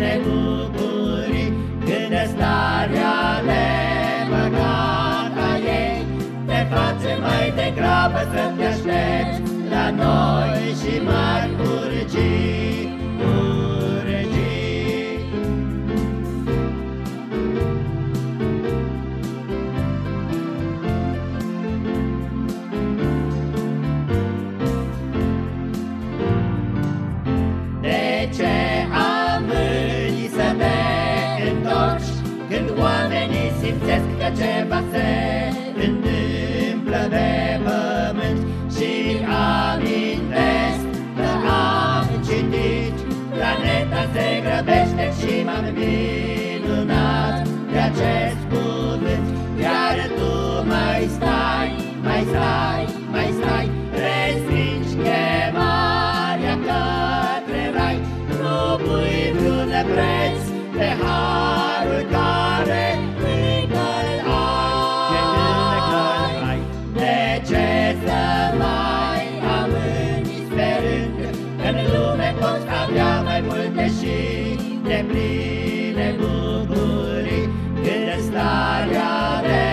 pline bucurii Când starea de păcat a ei Te face mai degrabă să te aștepți La noi și mari urgii simțesc că ceva se întâmplă pe pământ Și amintesc că am citit. Planeta se grăbește și m-am minunat de acest cuvânt. Iar tu mai stai, mai stai, mai stai starea de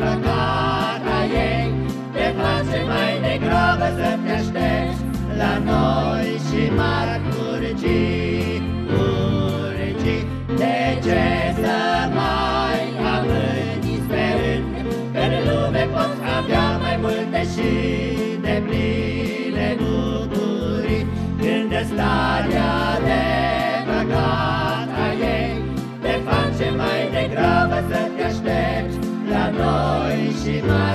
păcat a ei Te face mai degrabă să te aștepți La noi și mari urgii, urgii De ce să mai amâni sperând Că în lume poți avea mai multe și de pline bucurii Când starea de mai degrabă să te aștepți la noi și mari